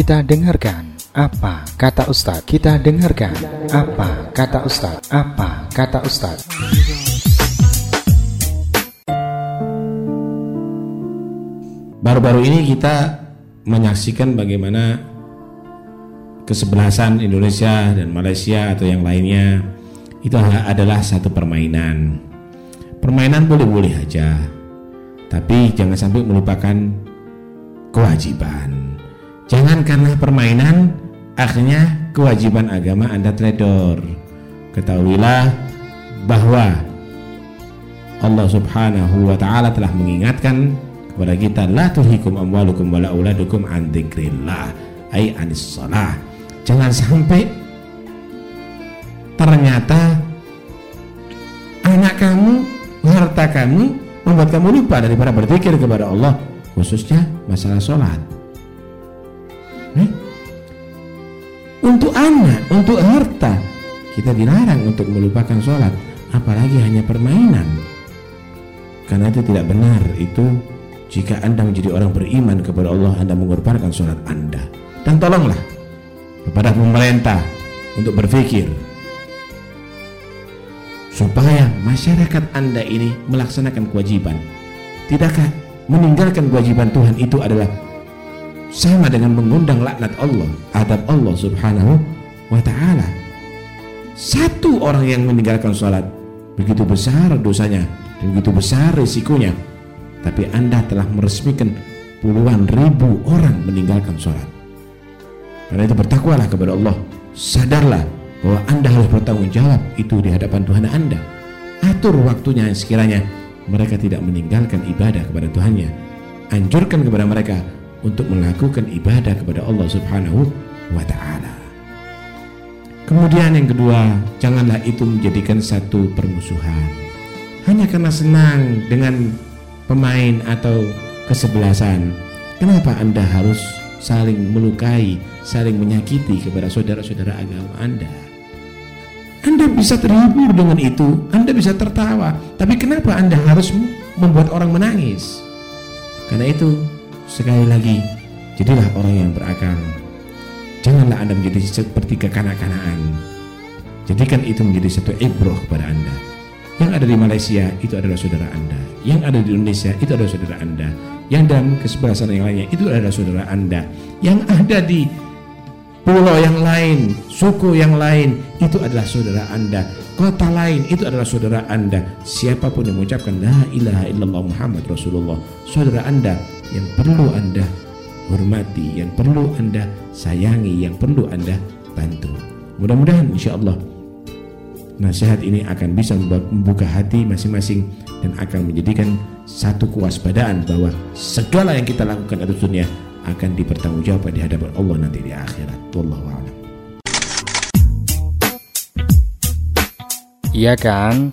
Kita dengarkan apa kata Ustadz. Kita dengarkan apa kata Ustadz. Apa kata Ustadz. Baru-baru ini kita menyaksikan bagaimana kesebelasan Indonesia dan Malaysia atau yang lainnya itu adalah satu permainan. Permainan boleh-boleh aja, tapi jangan sampai melupakan kewajiban. Jangan karena permainan akhirnya kewajiban agama Anda teledor. Ketahuilah bahwa Allah Subhanahu wa taala telah mengingatkan kepada kita la tulhikum amwalukum wala auladukum an dzikrillah ai anis shalah. Jangan sampai ternyata anak kamu, harta kamu membuat kamu lupa daripada berzikir kepada Allah, khususnya masalah sholat. Eh? Untuk anak, untuk harta, kita dilarang untuk melupakan sholat, apalagi hanya permainan. Karena itu tidak benar, itu jika Anda menjadi orang beriman kepada Allah, Anda mengorbankan sholat Anda. Dan tolonglah kepada pemerintah untuk berpikir supaya masyarakat Anda ini melaksanakan kewajiban. Tidakkah meninggalkan kewajiban Tuhan itu adalah sama dengan mengundang laknat Allah, adab Allah Subhanahu wa taala. Satu orang yang meninggalkan sholat begitu besar dosanya begitu besar risikonya. Tapi Anda telah meresmikan puluhan ribu orang meninggalkan sholat. Karena itu bertakwalah kepada Allah. Sadarlah bahwa Anda harus bertanggung jawab itu di hadapan Tuhan Anda. Atur waktunya sekiranya mereka tidak meninggalkan ibadah kepada Tuhannya. Anjurkan kepada mereka untuk melakukan ibadah kepada Allah Subhanahu wa taala. Kemudian yang kedua, janganlah itu menjadikan satu permusuhan. Hanya karena senang dengan pemain atau kesebelasan, kenapa Anda harus saling melukai, saling menyakiti kepada saudara-saudara agama Anda? Anda bisa terhibur dengan itu, Anda bisa tertawa, tapi kenapa Anda harus membuat orang menangis? Karena itu Sekali lagi, jadilah orang yang berakal. Janganlah Anda menjadi seperti kekanak-kanaan. Jadikan itu menjadi satu ibroh kepada Anda. Yang ada di Malaysia itu adalah saudara Anda. Yang ada di Indonesia itu adalah saudara Anda. Yang dalam kesebelasan yang lainnya itu adalah saudara Anda. Yang ada di pulau yang lain, suku yang lain itu adalah saudara Anda. Kota lain itu adalah saudara Anda. Siapa pun yang mengucapkan la ilaha illallah Muhammad Rasulullah, saudara Anda yang perlu Anda hormati, yang perlu Anda sayangi, yang perlu Anda bantu. Mudah-mudahan insya Allah nasihat ini akan bisa membuka hati masing-masing dan akan menjadikan satu kewaspadaan bahwa segala yang kita lakukan di dunia akan dipertanggungjawabkan di hadapan Allah nanti di akhirat. Wallahu a'lam. Iya kan?